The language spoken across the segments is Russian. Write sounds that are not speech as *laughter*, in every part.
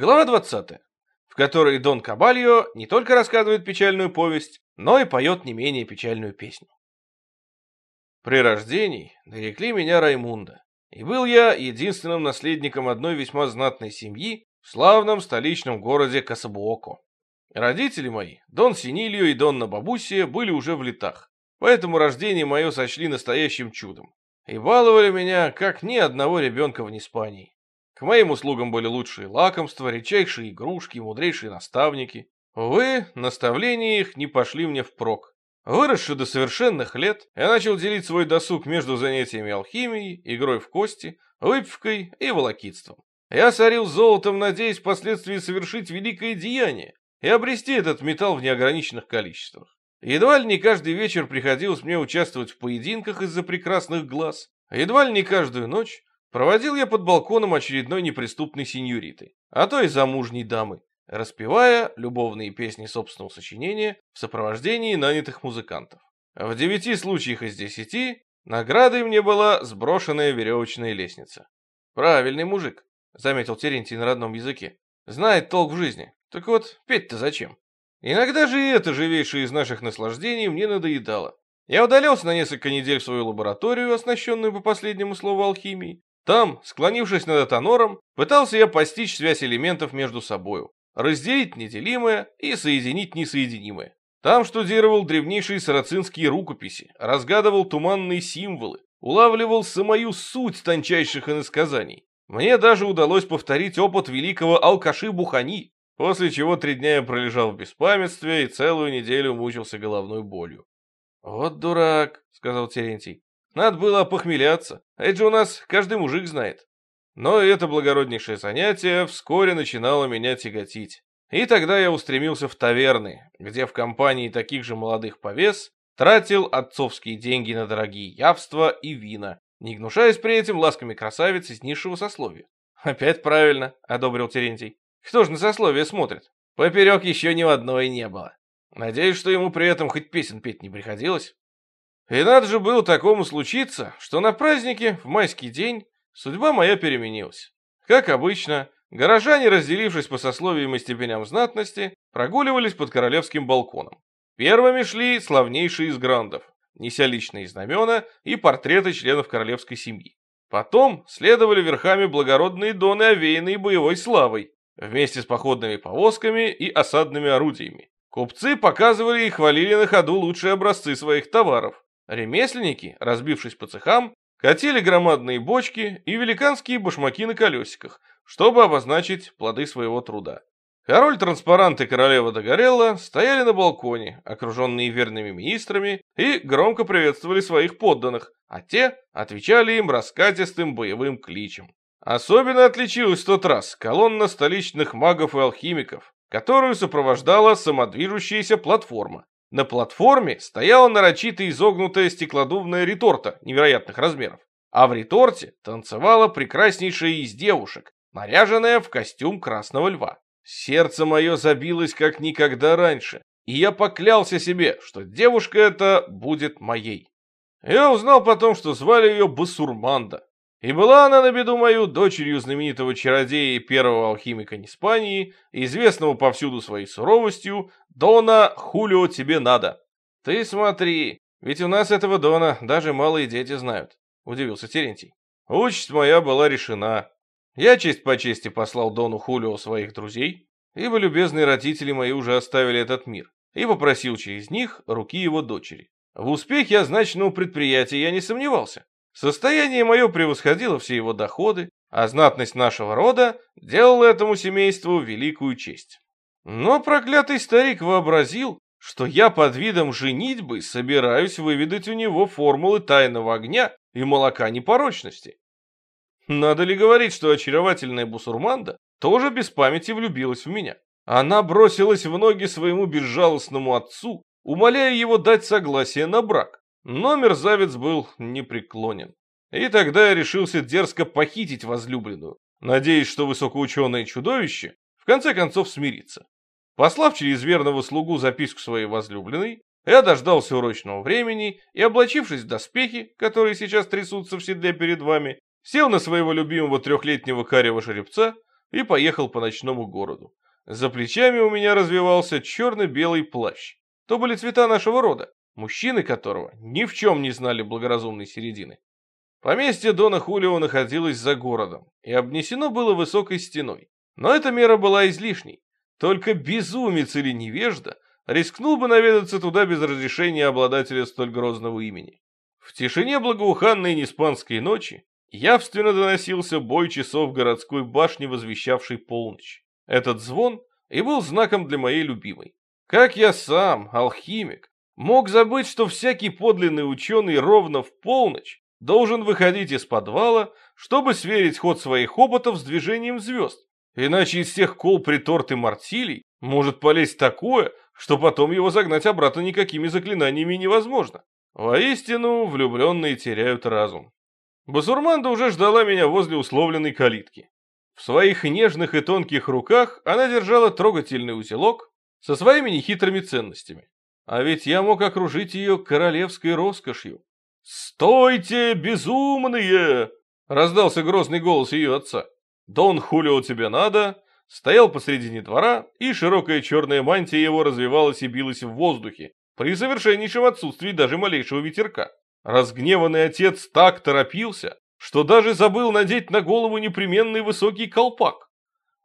Глава 20, в которой Дон Кабальо не только рассказывает печальную повесть, но и поет не менее печальную песню. При рождении нарекли меня Раймунда, и был я единственным наследником одной весьма знатной семьи в славном столичном городе Касабуоко. Родители мои, Дон Синильо и Донна Бабусия, были уже в летах, поэтому рождение мое сочли настоящим чудом и баловали меня, как ни одного ребенка в Испании. К моим услугам были лучшие лакомства, редчайшие игрушки, мудрейшие наставники. Увы, наставления их не пошли мне впрок. Выросший до совершенных лет, я начал делить свой досуг между занятиями алхимией, игрой в кости, выпивкой и волокитством. Я сорил золотом, надеясь впоследствии совершить великое деяние и обрести этот металл в неограниченных количествах. Едва ли не каждый вечер приходилось мне участвовать в поединках из-за прекрасных глаз, едва ли не каждую ночь проводил я под балконом очередной неприступной сеньориты, а то и замужней дамы, распевая любовные песни собственного сочинения в сопровождении нанятых музыкантов. В девяти случаях из десяти наградой мне была сброшенная веревочная лестница. «Правильный мужик», — заметил Терентий на родном языке. «Знает толк в жизни. Так вот, петь-то зачем?» Иногда же и это живейшее из наших наслаждений мне надоедало. Я удалился на несколько недель в свою лабораторию, оснащенную по последнему слову алхимии. Там, склонившись над этанором, пытался я постичь связь элементов между собою разделить неделимое и соединить несоединимое. Там штудировал древнейшие сарацинские рукописи, разгадывал туманные символы, улавливал самую суть тончайших иносказаний. Мне даже удалось повторить опыт великого алкаши Бухани, после чего три дня я пролежал в беспамятстве и целую неделю мучился головной болью. «Вот дурак», — сказал Терентий. «Надо было опохмеляться, это же у нас каждый мужик знает». Но это благороднейшее занятие вскоре начинало меня тяготить. И тогда я устремился в таверны, где в компании таких же молодых повес тратил отцовские деньги на дорогие явства и вина, не гнушаясь при этом ласками красавиц из низшего сословия. «Опять правильно», — одобрил Терентий. «Кто же на сословие смотрит? Поперек еще ни в одной не было. Надеюсь, что ему при этом хоть песен петь не приходилось». И надо же было такому случиться, что на празднике, в майский день, Судьба моя переменилась. Как обычно, горожане, разделившись по сословиям и степеням знатности, прогуливались под королевским балконом. Первыми шли славнейшие из грандов, неся личные знамена и портреты членов королевской семьи. Потом следовали верхами благородные доны, овеянные боевой славой, вместе с походными повозками и осадными орудиями. Купцы показывали и хвалили на ходу лучшие образцы своих товаров. Ремесленники, разбившись по цехам, катили громадные бочки и великанские башмаки на колесиках, чтобы обозначить плоды своего труда. Король Транспарант и королева Дагорелла стояли на балконе, окруженные верными министрами, и громко приветствовали своих подданных, а те отвечали им раскатистым боевым кличем. Особенно отличилась в тот раз колонна столичных магов и алхимиков, которую сопровождала самодвижущаяся платформа, на платформе стояла нарочито изогнутая стеклодувная реторта невероятных размеров, а в реторте танцевала прекраснейшая из девушек, наряженная в костюм красного льва. Сердце мое забилось как никогда раньше, и я поклялся себе, что девушка эта будет моей. Я узнал потом, что звали ее Басурманда, и была она на беду мою дочерью знаменитого чародея и первого алхимика Испании, известного повсюду своей суровостью, Дона Хулио тебе надо. Ты смотри, ведь у нас этого Дона даже малые дети знают, удивился Терентий. Участь моя была решена. Я честь по чести послал Дону Хулио своих друзей, ибо любезные родители мои уже оставили этот мир, и попросил через них руки его дочери. В успехе означенного предприятия я не сомневался. Состояние мое превосходило все его доходы, а знатность нашего рода делала этому семейству великую честь. Но проклятый старик вообразил, что я под видом женитьбы собираюсь выведать у него формулы тайного огня и молока непорочности. Надо ли говорить, что очаровательная бусурманда тоже без памяти влюбилась в меня? Она бросилась в ноги своему безжалостному отцу, умоляя его дать согласие на брак. Но мерзавец был непреклонен. И тогда я решился дерзко похитить возлюбленную, надеясь, что высокоученое чудовище в конце концов смирится. Послав через верного слугу записку своей возлюбленной, я дождался урочного времени и, облачившись в доспехи, которые сейчас трясутся в седле перед вами, сел на своего любимого трехлетнего карего жеребца, и поехал по ночному городу. За плечами у меня развивался черно-белый плащ. То были цвета нашего рода, мужчины которого ни в чем не знали благоразумной середины. Поместье Дона Хулио находилось за городом и обнесено было высокой стеной. Но эта мера была излишней. Только безумец или невежда рискнул бы наведаться туда без разрешения обладателя столь грозного имени. В тишине благоуханной неспанской ночи явственно доносился бой часов городской башни, возвещавшей полночь. Этот звон и был знаком для моей любимой. Как я сам, алхимик, мог забыть, что всякий подлинный ученый ровно в полночь должен выходить из подвала, чтобы сверить ход своих опытов с движением звезд. Иначе из всех кол приторт и мартилей может полезть такое, что потом его загнать обратно никакими заклинаниями невозможно. Воистину, влюбленные теряют разум. Басурманда уже ждала меня возле условленной калитки. В своих нежных и тонких руках она держала трогательный узелок со своими нехитрыми ценностями. А ведь я мог окружить ее королевской роскошью. «Стойте, безумные!» — раздался грозный голос ее отца. «Дон Хулио тебе надо!» Стоял посредине двора, и широкая черная мантия его развивалась и билась в воздухе, при совершеннейшем отсутствии даже малейшего ветерка. Разгневанный отец так торопился, что даже забыл надеть на голову непременный высокий колпак.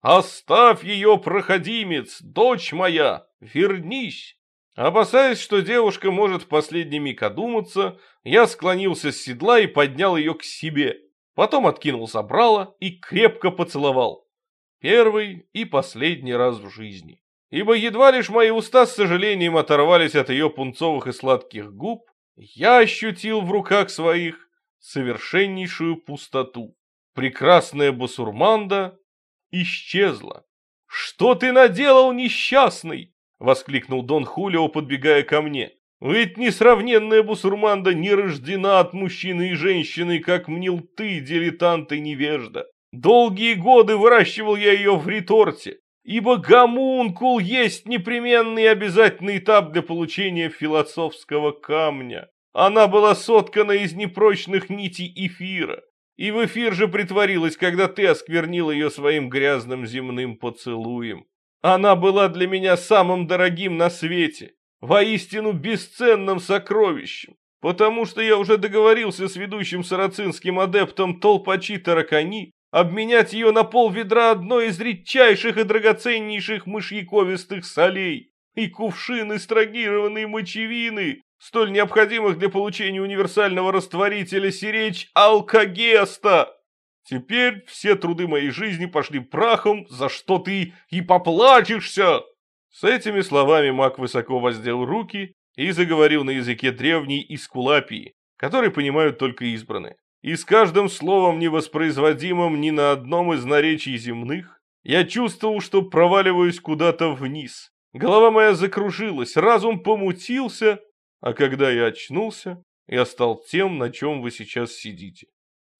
«Оставь ее, проходимец, дочь моя, вернись!» Опасаясь, что девушка может в последний миг одуматься, я склонился с седла и поднял ее к себе. Потом откинул забрало и крепко поцеловал. Первый и последний раз в жизни. Ибо едва лишь мои уста с сожалением оторвались от ее пунцовых и сладких губ, я ощутил в руках своих совершеннейшую пустоту. Прекрасная басурманда исчезла. «Что ты наделал, несчастный?» — воскликнул Дон Хулио, подбегая ко мне. «Ведь несравненная бусурманда не рождена от мужчины и женщины, как мнил ты, дилетант и невежда. Долгие годы выращивал я ее в реторте, ибо гомункул есть непременный и обязательный этап для получения философского камня. Она была соткана из непрочных нитей эфира, и в эфир же притворилась, когда ты осквернил ее своим грязным земным поцелуем. Она была для меня самым дорогим на свете, воистину бесценным сокровищем, потому что я уже договорился с ведущим сарацинским адептом Толпачи Таракани обменять ее на пол ведра одной из редчайших и драгоценнейших мышьяковистых солей и кувшин эстрагированной мочевины, столь необходимых для получения универсального растворителя сиречь алкогеста. Теперь все труды моей жизни пошли прахом, за что ты и поплачешься. С этими словами маг высоко воздел руки и заговорил на языке древней Искулапии, который понимают только избранные. И с каждым словом, невоспроизводимым ни на одном из наречий земных, я чувствовал, что проваливаюсь куда-то вниз. Голова моя закружилась, разум помутился, а когда я очнулся, я стал тем, на чем вы сейчас сидите.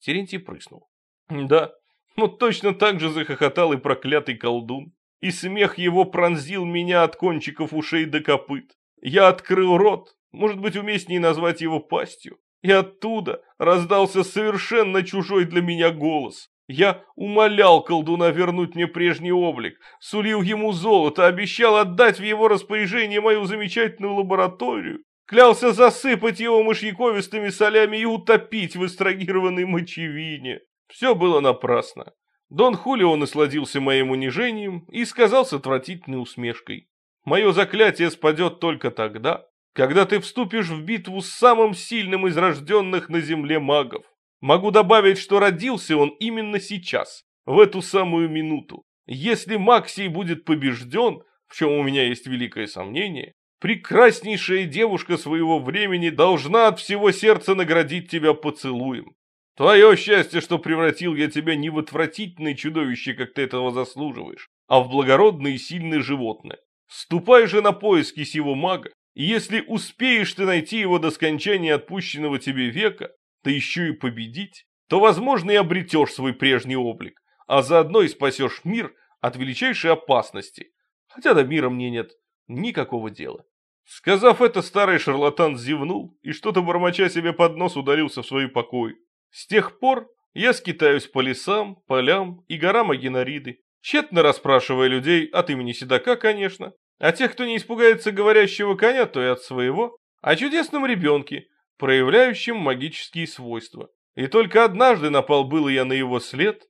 Терентий прыснул. Да, вот точно так же захохотал и проклятый колдун. И смех его пронзил меня от кончиков ушей до копыт. Я открыл рот, может быть, уместнее назвать его пастью. И оттуда раздался совершенно чужой для меня голос. Я умолял колдуна вернуть мне прежний облик, сулил ему золото, обещал отдать в его распоряжение мою замечательную лабораторию, клялся засыпать его мышьяковистыми солями и утопить в эстрагированной мочевине. Все было напрасно. Дон Хулио насладился моим унижением и сказал с отвратительной усмешкой. Мое заклятие спадет только тогда, когда ты вступишь в битву с самым сильным из рожденных на земле магов. Могу добавить, что родился он именно сейчас, в эту самую минуту. Если Максий будет побежден, в чем у меня есть великое сомнение, прекраснейшая девушка своего времени должна от всего сердца наградить тебя поцелуем. Твое счастье, что превратил я тебя не в отвратительное чудовище, как ты этого заслуживаешь, а в благородное и сильное животное. Ступай же на поиски сего мага и если успеешь ты найти его до скончания отпущенного тебе века, да еще и победить, то, возможно, и обретешь свой прежний облик, а заодно и спасешь мир от величайшей опасности, хотя до мира мне нет никакого дела. Сказав это, старый шарлатан зевнул и что-то бормоча себе под нос ударился в свой покой. С тех пор я скитаюсь по лесам, полям и горам Агенариды, тщетно расспрашивая людей от имени седока, конечно, а тех, кто не испугается говорящего коня, то и от своего, о чудесном ребенке, проявляющем магические свойства. И только однажды напал было я на его след.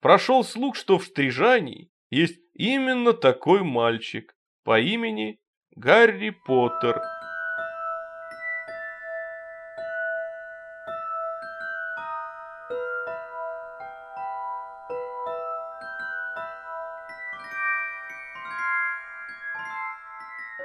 Прошел слух, что в Стрижании есть именно такой мальчик по имени Гарри Поттер.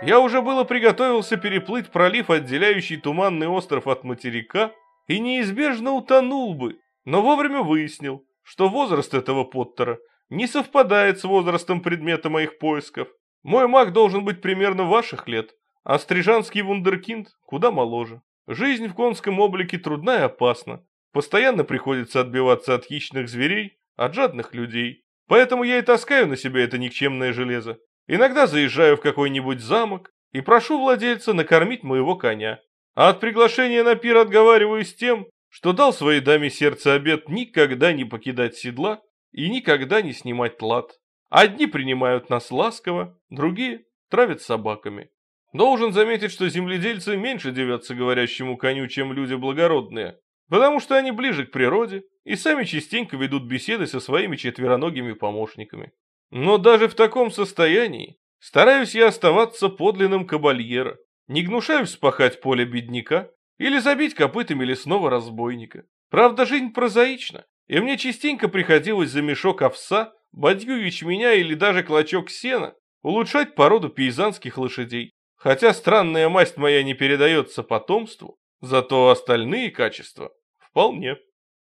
Я уже было приготовился переплыть пролив, отделяющий туманный остров от материка, и неизбежно утонул бы, но вовремя выяснил, что возраст этого Поттера не совпадает с возрастом предмета моих поисков. Мой маг должен быть примерно ваших лет, а стрижанский вундеркинд куда моложе. Жизнь в конском облике трудна и опасна. Постоянно приходится отбиваться от хищных зверей, от жадных людей. Поэтому я и таскаю на себе это никчемное железо. Иногда заезжаю в какой-нибудь замок и прошу владельца накормить моего коня. А от приглашения на пир отговариваюсь тем, что дал своей даме сердце обет никогда не покидать седла и никогда не снимать лад. Одни принимают нас ласково, другие травят собаками. Должен заметить, что земледельцы меньше девятся говорящему коню, чем люди благородные, потому что они ближе к природе и сами частенько ведут беседы со своими четвероногими помощниками. Но даже в таком состоянии стараюсь я оставаться подлинным кабальера, не гнушаюсь спахать поле бедняка или забить копытами лесного разбойника. Правда, жизнь прозаична, и мне частенько приходилось за мешок овса, бадью ячменя или даже клочок сена улучшать породу пейзанских лошадей. Хотя странная масть моя не передается потомству, зато остальные качества вполне.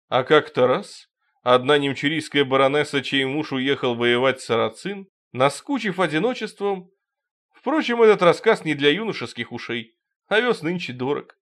А как-то раз Одна немчурийская баронесса, чей муж уехал воевать Сарацин, наскучив одиночеством... Впрочем, этот рассказ не для юношеских ушей, овес нынче дорог.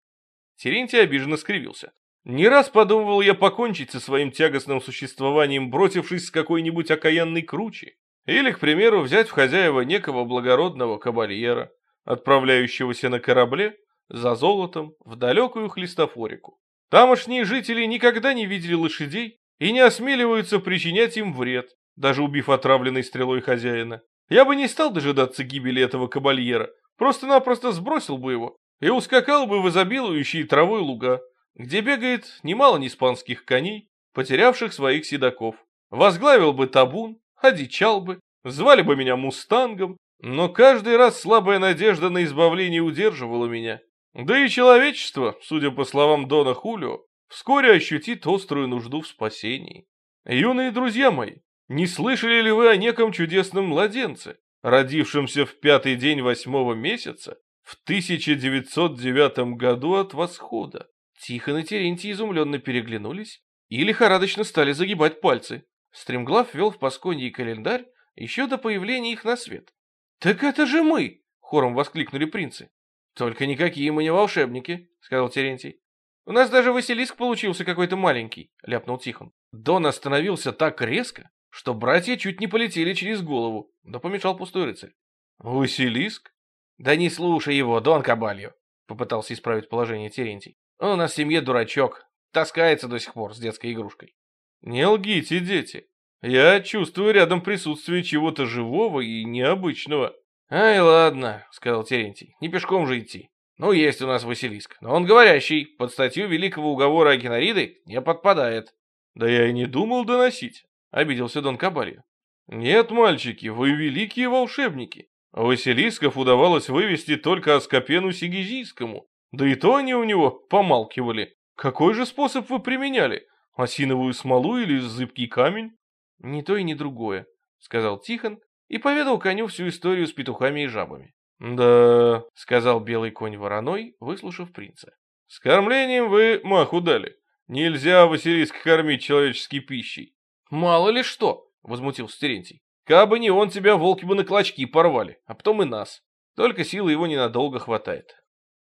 Терентий обиженно скривился. Не раз подумывал я покончить со своим тягостным существованием, бросившись с какой-нибудь окаянной кручи. Или, к примеру, взять в хозяева некого благородного кабальера, отправляющегося на корабле за золотом в далекую Хлистофорику. Тамошние жители никогда не видели лошадей и не осмеливаются причинять им вред, даже убив отравленной стрелой хозяина. Я бы не стал дожидаться гибели этого кабальера, просто-напросто сбросил бы его и ускакал бы в изобилующие травой луга, где бегает немало неспанских коней, потерявших своих седаков. Возглавил бы табун, одичал бы, звали бы меня мустангом, но каждый раз слабая надежда на избавление удерживала меня. Да и человечество, судя по словам Дона Хулио, вскоре ощутит острую нужду в спасении. Юные друзья мои, не слышали ли вы о неком чудесном младенце, родившемся в пятый день восьмого месяца в 1909 году от восхода? Тихон и Терентий изумленно переглянулись и лихорадочно стали загибать пальцы. Стремглав вел в Пасконье календарь еще до появления их на свет. «Так это же мы!» — хором воскликнули принцы. «Только никакие мы не волшебники», — сказал Терентий. «У нас даже Василиск получился какой-то маленький», — ляпнул Тихон. Дон остановился так резко, что братья чуть не полетели через голову, да помешал пустой рыцарь. «Василиск?» «Да не слушай его, Дон Кабалью», — попытался исправить положение Терентий. «Он у нас в семье дурачок, таскается до сих пор с детской игрушкой». «Не лгите, дети. Я чувствую рядом присутствие чего-то живого и необычного». «Ай, ладно», — сказал Терентий, — «не пешком же идти. Ну, есть у нас Василиск, но он говорящий, под статью Великого уговора Акинариды не подпадает. Да я и не думал доносить, обиделся Дон Кабальо. Нет, мальчики, вы великие волшебники. Василисков удавалось вывести только Аскопену Сигизийскому, да и то они у него помалкивали. Какой же способ вы применяли? Осиновую смолу или зыбкий камень? Ни то и ни другое, сказал Тихон и поведал коню всю историю с петухами и жабами. «Да», — сказал белый конь вороной, выслушав принца. «С кормлением вы маху дали. Нельзя Василиск кормить человеческой пищей». «Мало ли что», — возмутился Терентий. «Кабы не он, тебя волки бы на клочки порвали, а потом и нас. Только силы его ненадолго хватает».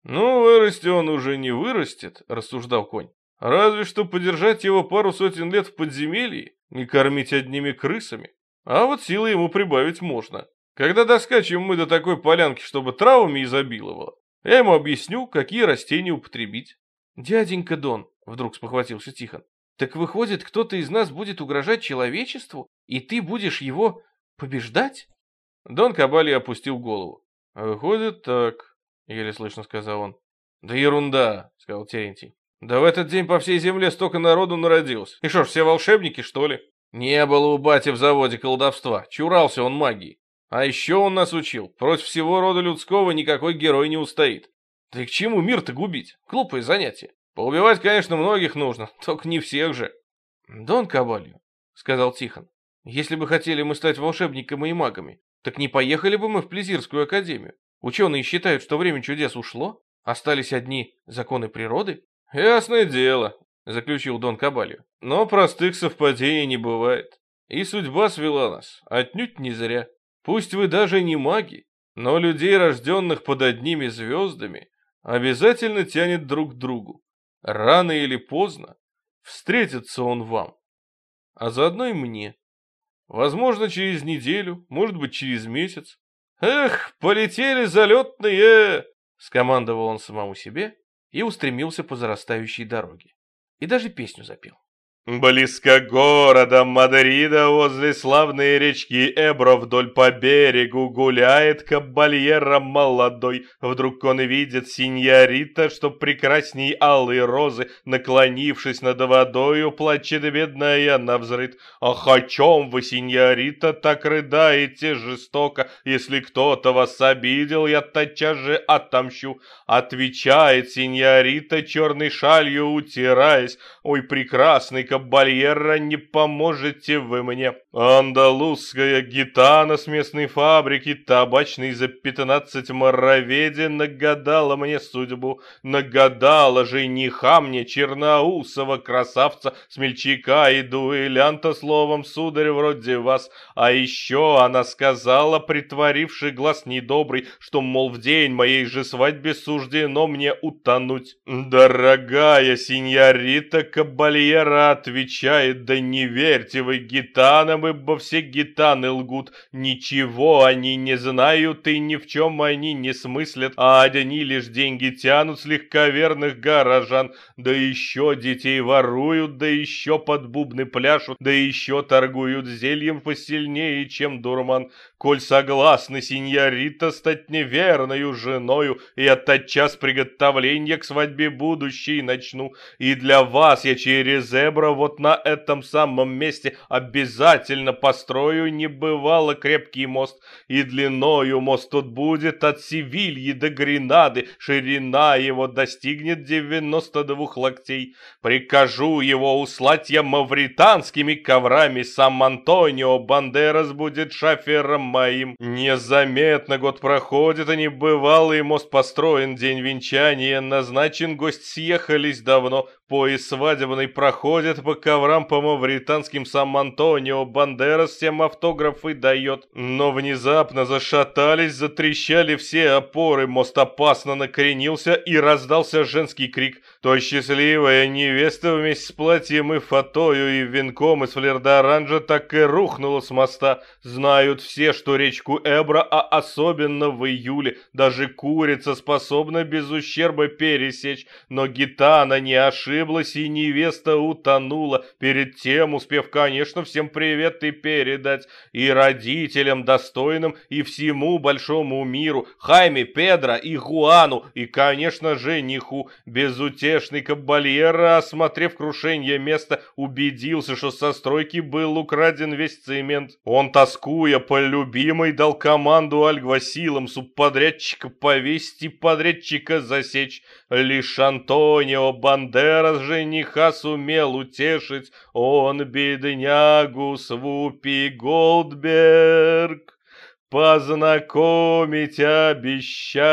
«Ну, вырасти он уже не вырастет», — рассуждал конь. «Разве что подержать его пару сотен лет в подземелье и кормить одними крысами. А вот силы ему прибавить можно. Когда доскачем мы до такой полянки, чтобы травами изобиловало, я ему объясню, какие растения употребить. Дяденька Дон, вдруг спохватился Тихон, Так выходит, кто-то из нас будет угрожать человечеству, и ты будешь его побеждать? Дон Кабали опустил голову. Выходит так, еле слышно сказал он. Да ерунда, сказал Терентий. Да в этот день по всей земле столько народу народилось. И что ж, все волшебники, что ли? Не было у бати в заводе колдовства, чурался он магии. А еще он нас учил, против всего рода людского никакой герой не устоит. Да и к чему мир-то губить? Глупое занятие. Поубивать, конечно, многих нужно, *laughs* только не всех же. Дон Кабалью, сказал Тихон, если бы хотели мы стать волшебниками и магами, так не поехали бы мы в Плезирскую академию. Ученые считают, что время чудес ушло, остались одни законы природы. Ясное дело, заключил Дон Кабалью. Но простых совпадений не бывает. И судьба свела нас, отнюдь не зря. Пусть вы даже не маги, но людей, рожденных под одними звездами, обязательно тянет друг к другу. Рано или поздно встретится он вам, а заодно и мне. Возможно, через неделю, может быть, через месяц. Эх, полетели залетные! Скомандовал он самому себе и устремился по зарастающей дороге. И даже песню запел. Близко города Мадрида, возле славной речки Эбро вдоль по берегу гуляет кабальера молодой. Вдруг он видит синьорита, что прекрасней алые розы, наклонившись над водою, плачет бедная навзрыд. Ах, о чем вы, синьорита, так рыдаете жестоко? Если кто-то вас обидел, я тотчас же отомщу. Отвечает синьорита, черной шалью утираясь. Ой, прекрасный кабальера, не поможете вы мне. Андалузская гитана с местной фабрики, табачный за пятнадцать мороведи, нагадала мне судьбу. Нагадала жениха мне черноусого красавца, смельчака и дуэлянта, словом, сударь, вроде вас. А еще она сказала, притворивший глаз недобрый, что, мол, в день моей же свадьбе суждено мне утонуть. Дорогая синьорита Кабальера, отвечает, да не верьте вы гитанам, ибо все гитаны лгут. Ничего они не знают и ни в чем они не смыслят, а одни лишь деньги тянут с легковерных горожан. Да еще детей воруют, да еще под бубны пляшут, да еще торгуют зельем посильнее, чем дурман. Коль согласны, синьорита, стать неверною женою, я тотчас приготовление к свадьбе будущей начну. И для вас я через Эбро вот на этом самом месте обязательно построю небывало крепкий мост. И длиною мост тут будет от Севильи до Гренады, ширина его достигнет 92 локтей. Прикажу его услать я мавританскими коврами, сам Антонио Бандерас будет шафером моим. Незаметно год проходит, и небывалый мост построен, день венчания назначен, гость съехались давно, поезд свадебный проходит по коврам по мавританским Сан-Антонио, Бандерас всем автографы дает. Но внезапно зашатались, затрещали все опоры, мост опасно накренился и раздался женский крик. То счастливая невеста вместе с платьем и фатою и венком из флердоранжа так и рухнула с моста. Знают все, что речку Эбра, а особенно в июле, даже курица способна без ущерба пересечь. Но гитана не ошиблась и невеста утонула, перед тем успев, конечно, всем привет и передать. И родителям достойным, и всему большому миру, Хайме, Педро и Хуану, и, конечно, жениху. Безутешный кабальера, осмотрев крушение места, убедился, что со стройки был украден весь цемент. Он, тоскуя по любимой, дал команду альгвасилам субподрядчика повесить и подрядчика засечь. Лишь Антонио Бандерас жениха сумел утешить, он беднягу с Вупи Голдберг познакомить обещал.